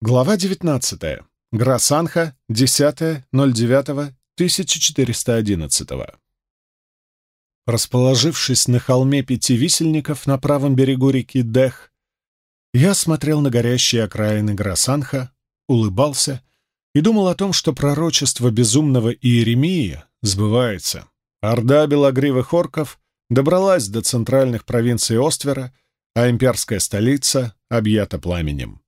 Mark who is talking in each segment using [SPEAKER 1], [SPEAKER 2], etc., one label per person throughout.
[SPEAKER 1] Глава 19. Грасанха, 10.09.1411. Расположившись на холме пяти висельников на правом берегу реки Дех, я смотрел на горящие окраины Грасанха, улыбался и думал о том, что пророчество безумного Иеремии сбывается. Орда белогривых орков добралась до центральных провинций Оствера, а имперская столица объята пламенем.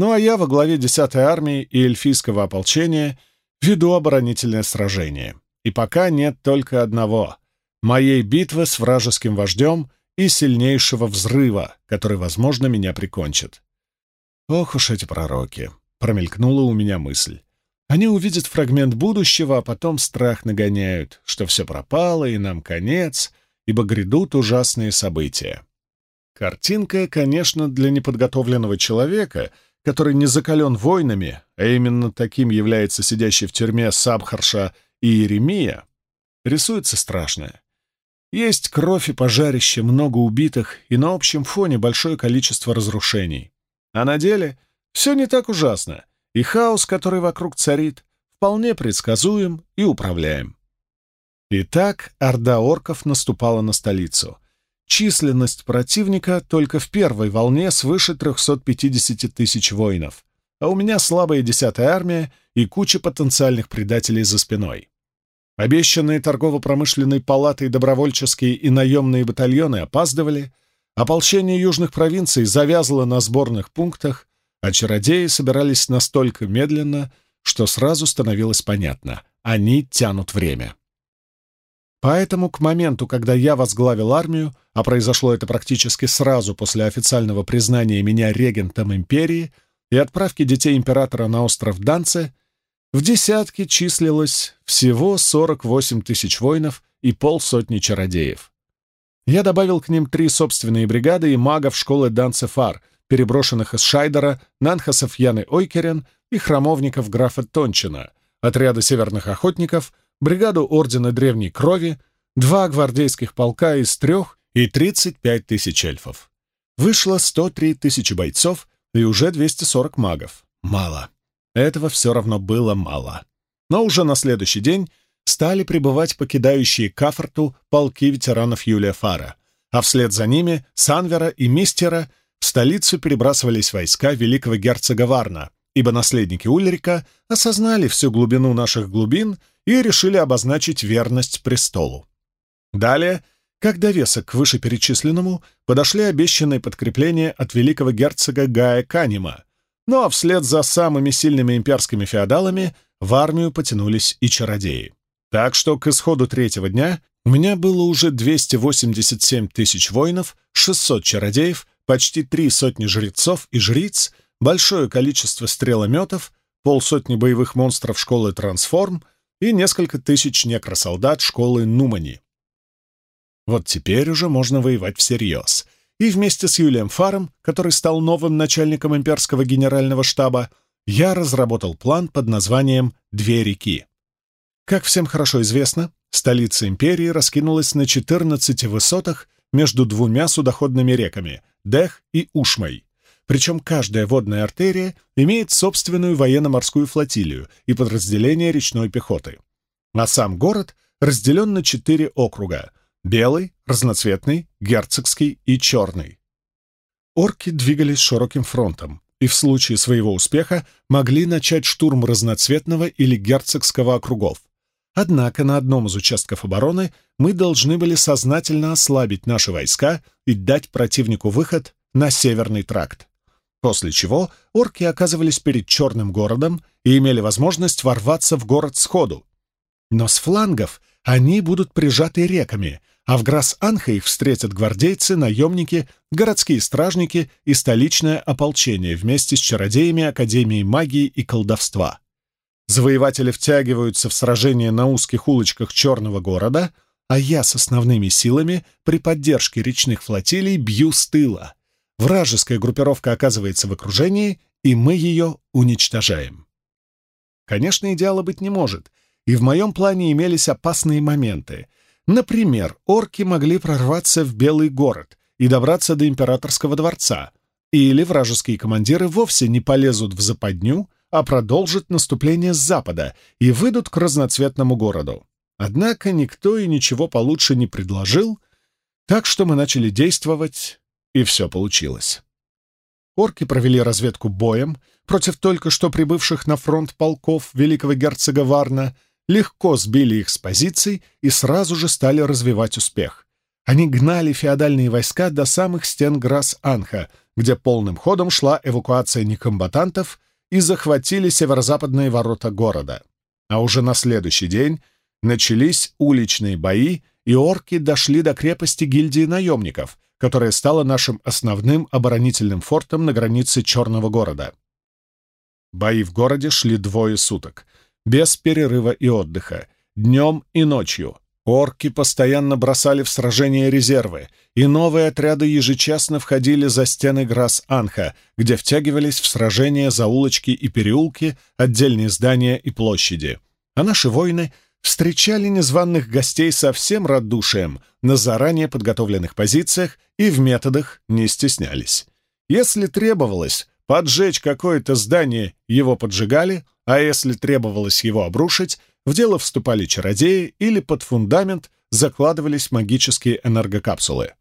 [SPEAKER 1] Ну а я во главе 10-й армии и эльфийского ополчения веду оборонительное сражение. И пока нет только одного — моей битвы с вражеским вождем и сильнейшего взрыва, который, возможно, меня прикончит. Ох уж эти пророки! Промелькнула у меня мысль. Они увидят фрагмент будущего, а потом страх нагоняют, что все пропало и нам конец, ибо грядут ужасные события. Картинка, конечно, для неподготовленного человека — который не закален войнами, а именно таким является сидящий в тюрьме Сабхарша и Иеремия, рисуется страшное. Есть кровь и пожарище, много убитых, и на общем фоне большое количество разрушений. А на деле все не так ужасно, и хаос, который вокруг царит, вполне предсказуем и управляем. Итак, орда орков наступала на столицу — Численность противника только в первой волне свыше 350 тысяч воинов, а у меня слабая десятая армия и куча потенциальных предателей за спиной. Обещанные торгово-промышленной палатой добровольческие и наемные батальоны опаздывали, ополчение южных провинций завязло на сборных пунктах, а чародеи собирались настолько медленно, что сразу становилось понятно — они тянут время. Поэтому к моменту, когда я возглавил армию, а произошло это практически сразу после официального признания меня регентом империи и отправки детей императора на остров Данце, в десятке числилось всего 48 тысяч воинов и полсотни чародеев. Я добавил к ним три собственные бригады и магов школы Данцефар, переброшенных из Шайдера, Нанхасов Яны Ойкерен и храмовников графа Тончина, отряда северных охотников — бригаду Ордена Древней Крови, два гвардейских полка из трех и 35 тысяч эльфов. Вышло 103 тысячи бойцов и уже 240 магов. Мало. Этого все равно было мало. Но уже на следующий день стали прибывать покидающие Кафорту полки ветеранов Юлия Фара, а вслед за ними Санвера и Мистера в столицу перебрасывались войска великого герцога Варна, ибо наследники Ульрика осознали всю глубину наших глубин и решили обозначить верность престолу. Далее, как довесок к вышеперечисленному, подошли обещанные подкрепления от великого герцога Гая Канима, ну а вслед за самыми сильными имперскими феодалами в армию потянулись и чародеи. Так что к исходу третьего дня у меня было уже 287 тысяч воинов, 600 чародеев, почти три сотни жрецов и жриц, большое количество стрелометов, полсотни боевых монстров школы «Трансформ», и несколько тысяч некросолдат школы Нумани. Вот теперь уже можно воевать всерьез. И вместе с Юлием Фаром, который стал новым начальником имперского генерального штаба, я разработал план под названием «Две реки». Как всем хорошо известно, столица империи раскинулась на 14 высотах между двумя судоходными реками — Дех и Ушмой. Причем каждая водная артерия имеет собственную военно-морскую флотилию и подразделение речной пехоты. А сам город разделен на четыре округа — белый, разноцветный, герцогский и черный. Орки двигались широким фронтом и в случае своего успеха могли начать штурм разноцветного или герцогского округов. Однако на одном из участков обороны мы должны были сознательно ослабить наши войска и дать противнику выход на северный тракт после чего орки оказывались перед черным городом и имели возможность ворваться в город сходу. Но с флангов они будут прижаты реками, а в Грас-Анха их встретят гвардейцы, наемники, городские стражники и столичное ополчение вместе с чародеями Академии магии и колдовства. Завоеватели втягиваются в сражение на узких улочках черного города, а я с основными силами при поддержке речных флотилий бью с тыла — Вражеская группировка оказывается в окружении, и мы ее уничтожаем. Конечно, идеала быть не может, и в моем плане имелись опасные моменты. Например, орки могли прорваться в Белый город и добраться до императорского дворца, Или вражеские командиры вовсе не полезут в западню, а продолжат наступление с запада и выйдут к разноцветному городу. Однако никто и ничего получше не предложил, так что мы начали действовать, и все получилось. Орки провели разведку боем против только что прибывших на фронт полков великого герцога Варна, легко сбили их с позиций и сразу же стали развивать успех. Они гнали феодальные войска до самых стен Грас-Анха, где полным ходом шла эвакуация некомбатантов и захватили северо-западные ворота города. А уже на следующий день начались уличные бои, и орки дошли до крепости гильдии наемников, которая стала нашим основным оборонительным фортом на границе Черного города. Бои в городе шли двое суток, без перерыва и отдыха, днем и ночью, Орки постоянно бросали в сражения резервы, и новые отряды ежечасно входили за стены Грас-Анха, где втягивались в сражения за улочки и переулки, отдельные здания и площади. А наши воины встречали незваных гостей со всем радушием, на заранее подготовленных позициях и в методах не стеснялись. Если требовалось поджечь какое-то здание, его поджигали, а если требовалось его обрушить, в дело вступали чародеи или под фундамент закладывались магические энергокапсулы.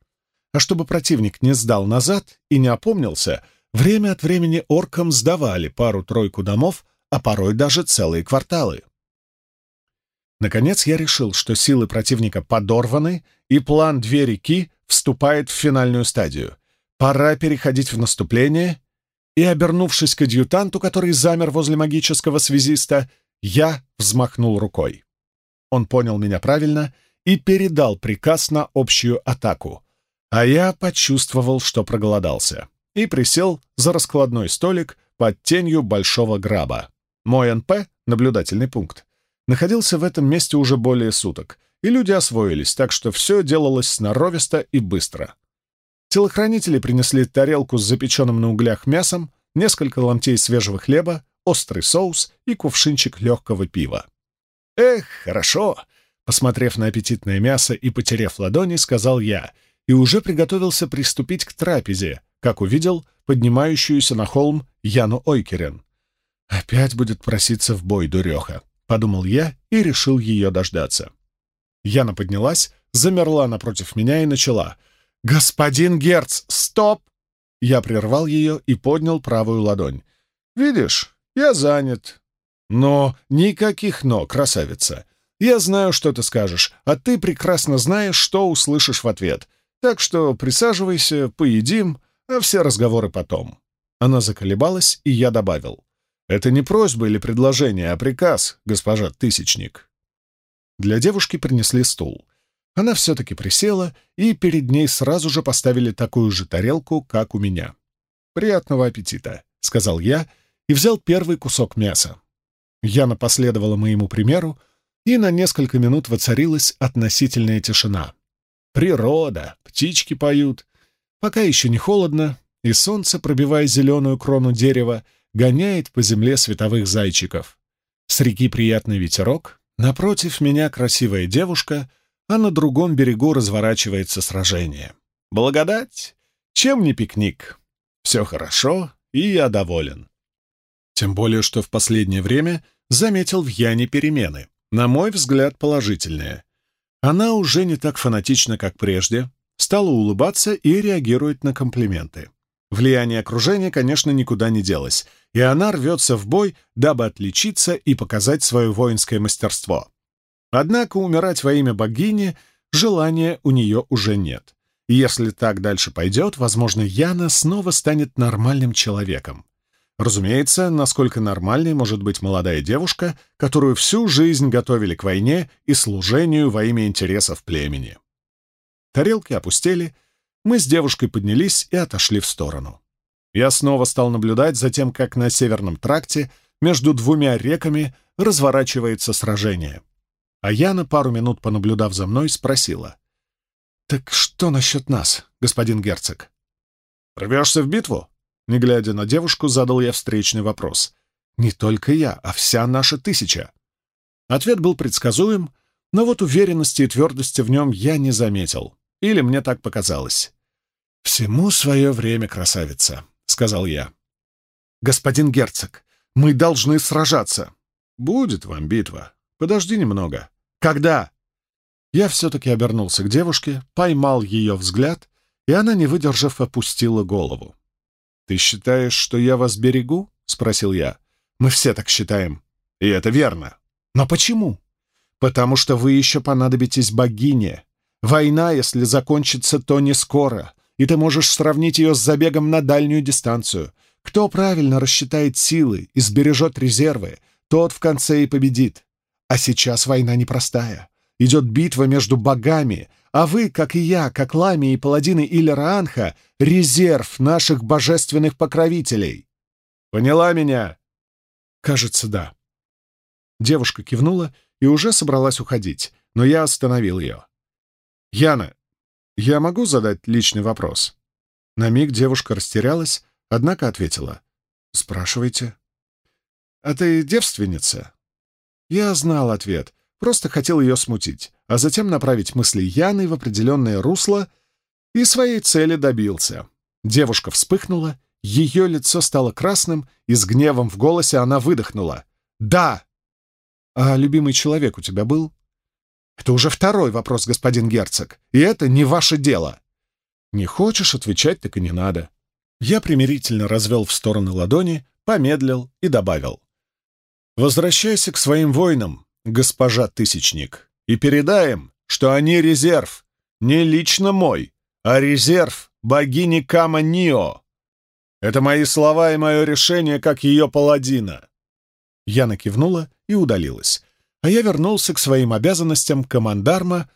[SPEAKER 1] А чтобы противник не сдал назад и не опомнился, время от времени оркам сдавали пару-тройку домов, а порой даже целые кварталы. Наконец я решил, что силы противника подорваны, и план «Две реки» вступает в финальную стадию. Пора переходить в наступление, и, обернувшись к адъютанту, который замер возле магического связиста, я взмахнул рукой. Он понял меня правильно и передал приказ на общую атаку, а я почувствовал, что проголодался, и присел за раскладной столик под тенью большого граба. Мой НП, наблюдательный пункт, находился в этом месте уже более суток, и люди освоились, так что все делалось сноровисто и быстро. Телохранители принесли тарелку с запеченным на углях мясом, несколько ломтей свежего хлеба, острый соус и кувшинчик легкого пива. «Эх, хорошо!» Посмотрев на аппетитное мясо и потеряв ладони, сказал я, и уже приготовился приступить к трапезе, как увидел поднимающуюся на холм Яну Ойкерен. «Опять будет проситься в бой, дуреха», — подумал я и решил ее дождаться. Яна поднялась, замерла напротив меня и начала. «Господин Герц, стоп!» Я прервал ее и поднял правую ладонь. «Видишь, я занят. Но никаких «но», красавица. Я знаю, что ты скажешь, а ты прекрасно знаешь, что услышишь в ответ. Так что присаживайся, поедим, а все разговоры потом». Она заколебалась, и я добавил. «Это не просьба или предложение, а приказ, госпожа Тысячник». Для девушки принесли стул. Она все-таки присела, и перед ней сразу же поставили такую же тарелку, как у меня. «Приятного аппетита», — сказал я, и взял первый кусок мяса. Яна последовала моему примеру, и на несколько минут воцарилась относительная тишина. Природа, птички поют. Пока еще не холодно, и солнце, пробивая зеленую крону дерева, гоняет по земле световых зайчиков. С реки приятный ветерок, напротив меня красивая девушка, а на другом берегу разворачивается сражение. Благодать! Чем не пикник? Все хорошо, и я доволен. Тем более, что в последнее время заметил в Яне перемены, на мой взгляд, положительные. Она уже не так фанатична, как прежде, стала улыбаться и реагирует на комплименты. Влияние окружения, конечно, никуда не делось, и она рвется в бой, дабы отличиться и показать свое воинское мастерство. Однако умирать во имя богини желания у нее уже нет. И если так дальше пойдет, возможно, Яна снова станет нормальным человеком. Разумеется, насколько нормальной может быть молодая девушка, которую всю жизнь готовили к войне и служению во имя интересов племени. Тарелки опустели, мы с девушкой поднялись и отошли в сторону. Я снова стал наблюдать за тем, как на Северном тракте между двумя реками разворачивается сражение. А Яна, пару минут понаблюдав за мной, спросила. «Так что насчет нас, господин герцог?» «Рвешься в битву?» Не глядя на девушку, задал я встречный вопрос. «Не только я, а вся наша тысяча». Ответ был предсказуем, но вот уверенности и твердости в нем я не заметил. Или мне так показалось. «Всему свое время, красавица», — сказал я.
[SPEAKER 2] «Господин герцог, мы должны сражаться».
[SPEAKER 1] «Будет вам битва. Подожди немного».
[SPEAKER 2] «Когда?»
[SPEAKER 1] Я все-таки обернулся к девушке, поймал ее взгляд, и она, не выдержав, опустила голову. «Ты считаешь, что я вас берегу?» — спросил я.
[SPEAKER 2] «Мы все так считаем».
[SPEAKER 1] «И это верно».
[SPEAKER 2] «Но почему?»
[SPEAKER 1] «Потому что вы еще понадобитесь богине. Война, если закончится, то не скоро, и ты можешь сравнить ее с забегом на дальнюю дистанцию. Кто правильно рассчитает силы и сбережет резервы, тот в конце и победит. А сейчас война непростая. Идет битва между богами, а вы, как и я, как Лами и паладины Иллера резерв наших божественных покровителей. Поняла меня?
[SPEAKER 2] Кажется, да.
[SPEAKER 1] Девушка кивнула и уже собралась уходить, но я остановил ее. «Яна, я могу задать личный вопрос?» На миг девушка растерялась, однако ответила. «Спрашивайте». «А ты девственница?» Я знал ответ, просто хотел ее смутить, а затем направить мысли Яны в определенное русло и своей цели добился. Девушка вспыхнула, ее лицо стало красным, и с гневом в голосе она выдохнула. «Да!» «А любимый человек у тебя был?» «Это уже второй вопрос, господин герцог, и это не ваше дело». «Не хочешь отвечать, так и не надо». Я примирительно развел в стороны ладони, помедлил и добавил. «Возвращайся к своим воинам, госпожа Тысячник, и передай им, что они резерв, не лично мой, а резерв богини Кама Нио. Это мои слова и мое решение, как ее паладина». Яна кивнула и удалилась, а я вернулся к своим обязанностям командарма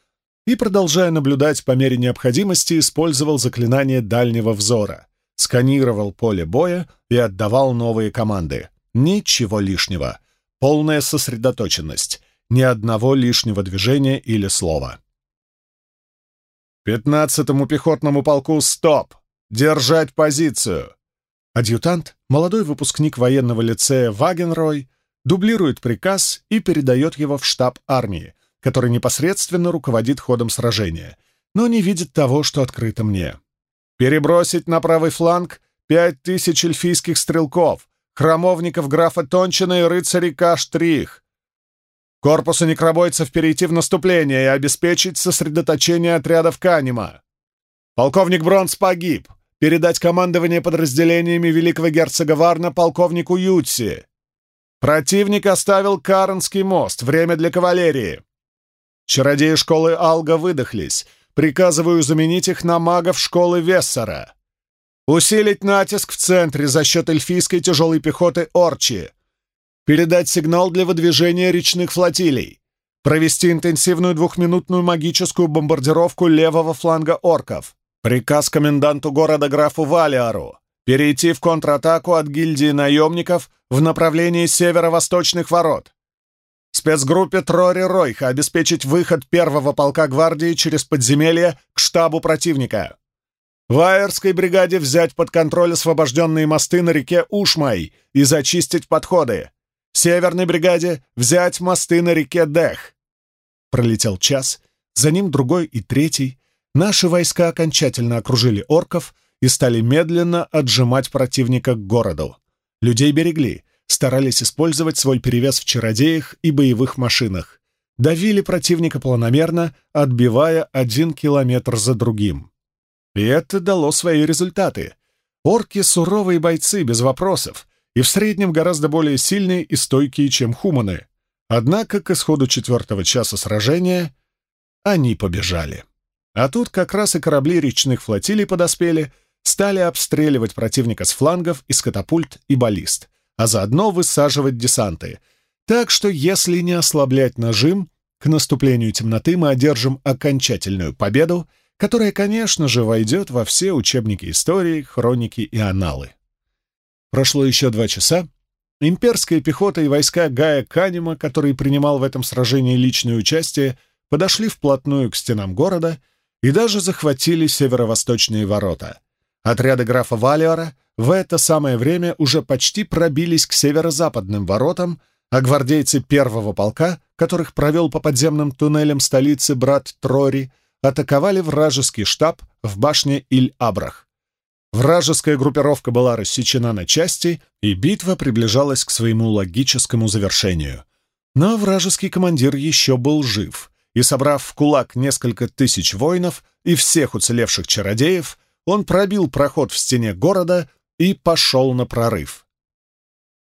[SPEAKER 1] и, продолжая наблюдать по мере необходимости, использовал заклинание дальнего взора, сканировал поле боя и отдавал новые команды. Ничего лишнего. Полная сосредоточенность. Ни одного лишнего движения или слова. «Пятнадцатому пехотному полку стоп! Держать позицию!» Адъютант, молодой выпускник военного лицея Вагенрой, дублирует приказ и передает его в штаб армии, который непосредственно руководит ходом сражения, но не видит того, что открыто мне. Перебросить на правый фланг пять тысяч эльфийских стрелков, храмовников графа Тончина и рыцарей Каштрих. Корпусу некробойцев перейти в наступление и обеспечить сосредоточение отрядов Канима. Полковник Бронс погиб. Передать командование подразделениями великого герцога Варна полковнику Ютси. Противник оставил Карнский мост. Время для кавалерии. Чародеи школы Алга выдохлись. Приказываю заменить их на магов школы Вессера. Усилить натиск в центре за счет эльфийской тяжелой пехоты Орчи. Передать сигнал для выдвижения речных флотилий. Провести интенсивную двухминутную магическую бомбардировку левого фланга орков. Приказ коменданту города графу Валиару перейти в контратаку от гильдии наемников в направлении северо-восточных ворот. Спецгруппе Трори Ройха обеспечить выход первого полка гвардии через подземелье к штабу противника. Вайерской бригаде взять под контроль освобожденные мосты на реке Ушмай и зачистить подходы. Северной бригаде взять мосты на реке Дех. Пролетел час, за ним другой и третий. Наши войска окончательно окружили орков и стали медленно отжимать противника к городу. Людей берегли, старались использовать свой перевес в чародеях и боевых машинах. Давили противника планомерно, отбивая один километр за другим. И это дало свои результаты. Орки — суровые бойцы, без вопросов, и в среднем гораздо более сильные и стойкие, чем хуманы. Однако к исходу четвертого часа сражения они побежали. А тут как раз и корабли речных флотилий подоспели — стали обстреливать противника с флангов из катапульт и баллист, а заодно высаживать десанты. Так что, если не ослаблять нажим, к наступлению темноты мы одержим окончательную победу, которая, конечно же, войдет во все учебники истории, хроники и аналы. Прошло еще два часа. Имперская пехота и войска Гая Канема, который принимал в этом сражении личное участие, подошли вплотную к стенам города и даже захватили северо-восточные ворота — Отряды графа Валиора в это самое время уже почти пробились к северо-западным воротам, а гвардейцы первого полка, которых провел по подземным туннелям столицы брат Трори, атаковали вражеский штаб в башне Иль-Абрах. Вражеская группировка была рассечена на части, и битва приближалась к своему логическому завершению. Но вражеский командир еще был жив, и, собрав в кулак несколько тысяч воинов и всех уцелевших чародеев, он пробил проход в стене города и пошел на прорыв.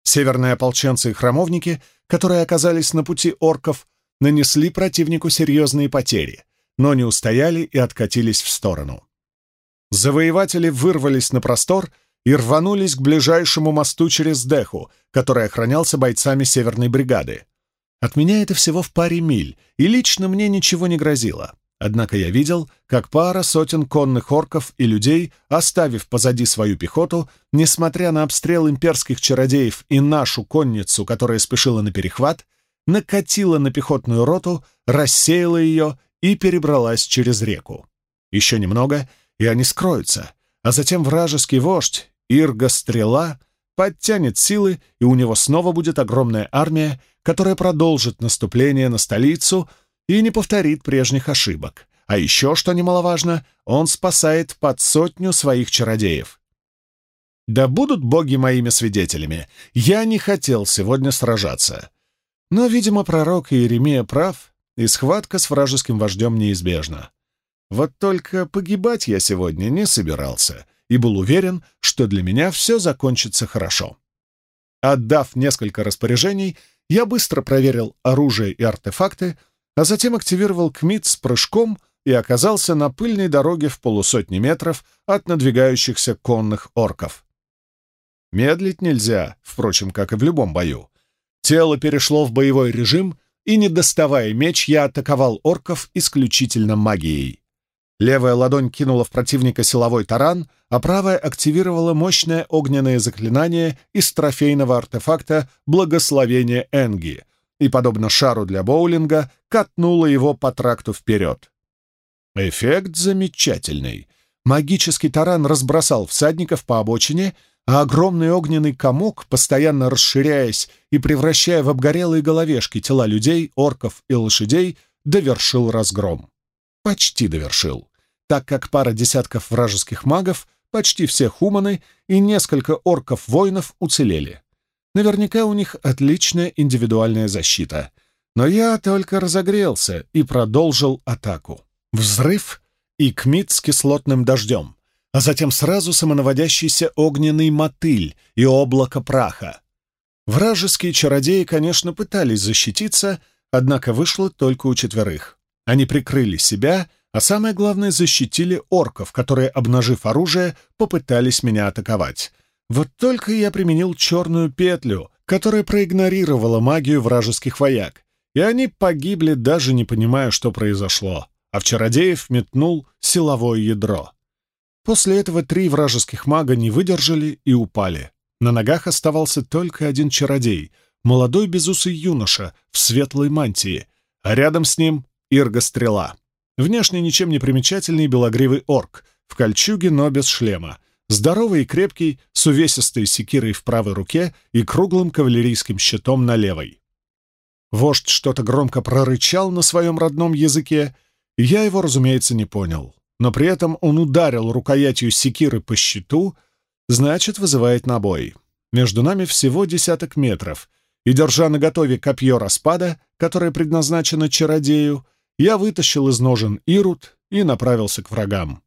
[SPEAKER 1] Северные ополченцы и храмовники, которые оказались на пути орков, нанесли противнику серьезные потери, но не устояли и откатились в сторону. Завоеватели вырвались на простор и рванулись к ближайшему мосту через Деху, который охранялся бойцами Северной бригады. От меня это всего в паре миль, и лично мне ничего не грозило. Однако я видел, как пара сотен конных орков и людей, оставив позади свою пехоту, несмотря на обстрел имперских чародеев и нашу конницу, которая спешила на перехват, накатила на пехотную роту, рассеяла ее и перебралась через реку. Еще немного, и они скроются, а затем вражеский вождь, Ирга-стрела, подтянет силы, и у него снова будет огромная армия, которая продолжит наступление на столицу — и не повторит прежних ошибок. А еще, что немаловажно, он спасает под сотню своих чародеев. Да будут боги моими свидетелями, я не хотел сегодня сражаться. Но, видимо, пророк Иеремия прав, и схватка с вражеским вождем неизбежна. Вот только погибать я сегодня не собирался и был уверен, что для меня все закончится хорошо. Отдав несколько распоряжений, я быстро проверил оружие и артефакты, а затем активировал КМИТ с прыжком и оказался на пыльной дороге в полусотни метров от надвигающихся конных орков. Медлить нельзя, впрочем, как и в любом бою. Тело перешло в боевой режим, и, не доставая меч, я атаковал орков исключительно магией. Левая ладонь кинула в противника силовой таран, а правая активировала мощное огненное заклинание из трофейного артефакта «Благословение Энги», и, подобно шару для боулинга, катнула его по тракту вперед. Эффект замечательный. Магический таран разбросал всадников по обочине, а огромный огненный комок, постоянно расширяясь и превращая в обгорелые головешки тела людей, орков и лошадей, довершил разгром. Почти довершил, так как пара десятков вражеских магов, почти все хуманы и несколько орков-воинов уцелели. Наверняка у них отличная индивидуальная защита. Но я только разогрелся и продолжил атаку. Взрыв и кмит с кислотным дождем, а затем сразу самонаводящийся огненный мотыль и облако праха. Вражеские чародеи, конечно, пытались защититься, однако вышло только у четверых. Они прикрыли себя, а самое главное, защитили орков, которые, обнажив оружие, попытались меня атаковать. Вот только я применил черную петлю, которая проигнорировала магию вражеских вояк, и они погибли, даже не понимая, что произошло, а в чародеев метнул силовое ядро. После этого три вражеских мага не выдержали и упали. На ногах оставался только один чародей, молодой безусый юноша в светлой мантии, а рядом с ним Ирга-стрела. Внешне ничем не примечательный белогривый орк, в кольчуге, но без шлема, Здоровый и крепкий, с увесистой секирой в правой руке и круглым кавалерийским щитом на левой. Вождь что-то громко прорычал на своем родном языке, и я его, разумеется, не понял. Но при этом он ударил рукоятью секиры по щиту, значит, вызывает на бой. Между нами всего десяток метров, и, держа наготове копье распада, которое предназначено чародею, я вытащил из ножен Ирут и направился к врагам.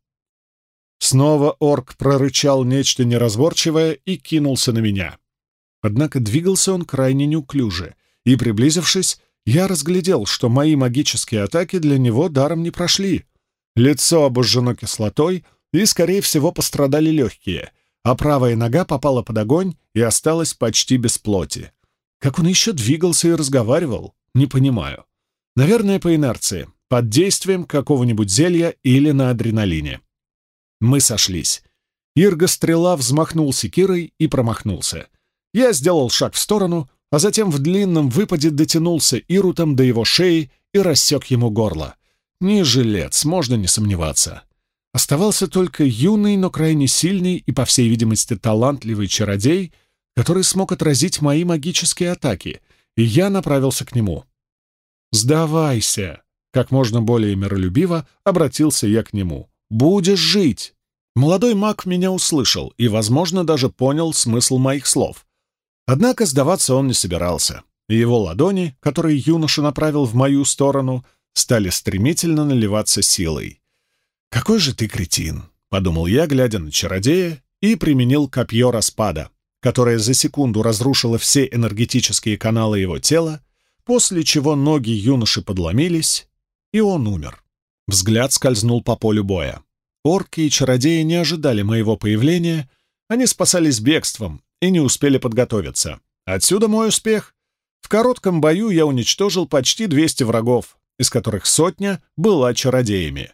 [SPEAKER 1] Снова орк прорычал нечто неразборчивое и кинулся на меня. Однако двигался он крайне неуклюже, и, приблизившись, я разглядел, что мои магические атаки для него даром не прошли. Лицо обожжено кислотой, и, скорее всего, пострадали легкие, а правая нога попала под огонь и осталась почти без плоти. Как он еще двигался и разговаривал, не понимаю. Наверное, по инерции, под действием какого-нибудь зелья или на адреналине. Мы сошлись. Ирга-стрела взмахнул секирой и промахнулся. Я сделал шаг в сторону, а затем в длинном выпаде дотянулся Ирутом до его шеи и рассек ему горло. Не жилец, можно не сомневаться. Оставался только юный, но крайне сильный и, по всей видимости, талантливый чародей, который смог отразить мои магические атаки, и я направился к нему. «Сдавайся!» — как можно более миролюбиво обратился я к нему. Будешь жить!» Молодой маг меня услышал и, возможно, даже понял смысл моих слов. Однако сдаваться он не собирался, и его ладони, которые юноша направил в мою сторону, стали стремительно наливаться силой. «Какой же ты кретин!» — подумал я, глядя на чародея, и применил копье распада, которое за секунду разрушило все энергетические каналы его тела, после чего ноги юноши подломились, и он умер. Взгляд скользнул по полю боя. Орки и чародеи не ожидали моего появления, они спасались бегством и не успели подготовиться. Отсюда мой успех. В коротком бою я уничтожил почти 200 врагов, из которых сотня была чародеями.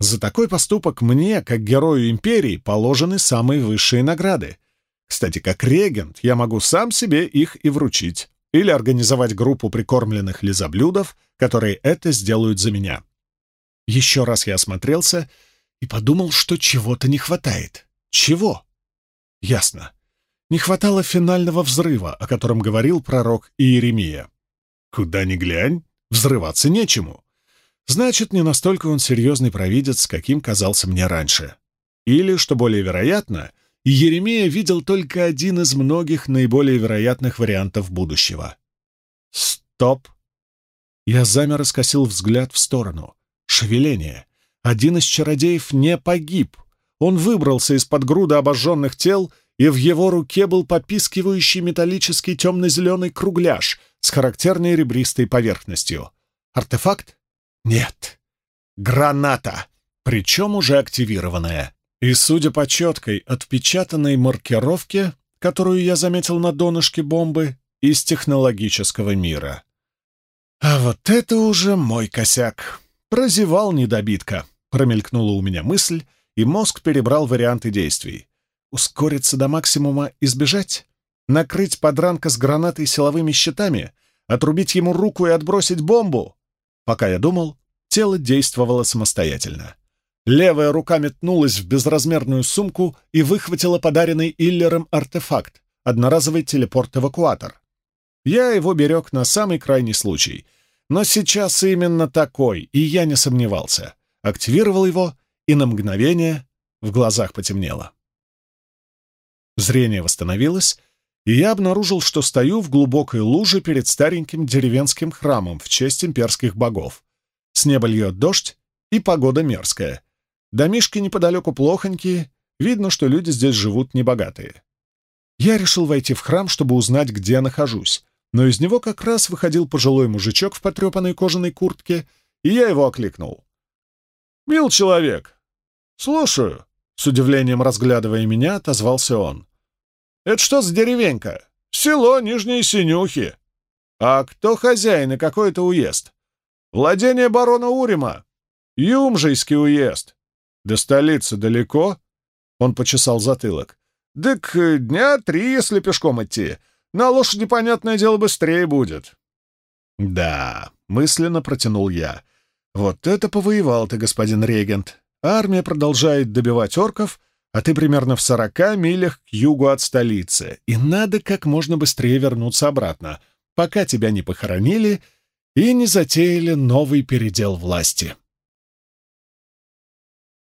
[SPEAKER 1] За такой поступок мне, как герою империи, положены самые высшие награды. Кстати, как регент я могу сам себе их и вручить, или организовать группу прикормленных лизоблюдов, которые это сделают за меня. Еще раз я осмотрелся и подумал, что чего-то не хватает. Чего? Ясно. Не хватало финального взрыва, о котором говорил пророк Иеремия. Куда ни глянь, взрываться нечему. Значит, не настолько он серьезный провидец, каким казался мне раньше. Или, что более вероятно, Иеремия видел только один из многих наиболее вероятных вариантов будущего. Стоп! Я замер и скосил взгляд в сторону. Шевеление. Один из чародеев не погиб. Он выбрался из-под груда обожженных тел, и в его руке был попискивающий металлический темно-зеленый кругляш с характерной ребристой поверхностью. Артефакт? Нет. Граната, причем уже активированная. И, судя по четкой, отпечатанной маркировке, которую я заметил на донышке бомбы, из технологического мира. А вот это уже мой косяк. Прозевал недобитка. Промелькнула у меня мысль, и мозг перебрал варианты действий. Ускориться до максимума и сбежать? Накрыть подранка с гранатой силовыми щитами? Отрубить ему руку и отбросить бомбу? Пока я думал, тело действовало самостоятельно. Левая рука метнулась в безразмерную сумку и выхватила подаренный Иллером артефакт — одноразовый телепорт-эвакуатор. Я его берег на самый крайний случай. Но сейчас именно такой, и я не сомневался. Активировал его, и на мгновение в глазах потемнело. Зрение восстановилось, и я обнаружил, что стою в глубокой луже перед стареньким деревенским храмом в честь имперских богов. С неба льет дождь, и погода мерзкая. Домишки неподалеку плохонькие, видно, что люди здесь живут небогатые. Я решил войти в храм, чтобы узнать, где нахожусь, но из него как раз выходил пожилой мужичок в потрепанной кожаной куртке, и я его окликнул. «Мил человек!» «Слушаю!» — с удивлением разглядывая меня, отозвался он. «Это что за деревенька?» «Село Нижние Синюхи». «А кто хозяин и какой это уезд?» «Владение барона Урима. Юмжийский уезд». «До столицы далеко?» Он почесал затылок. «Дык дня три, если пешком идти. На лошади, понятное дело, быстрее будет». «Да», — мысленно протянул я. «Вот это повоевал ты, господин регент. Армия продолжает добивать орков, а ты примерно в сорока милях к югу от столицы, и надо как можно быстрее вернуться обратно, пока тебя не похоронили и не затеяли новый передел власти».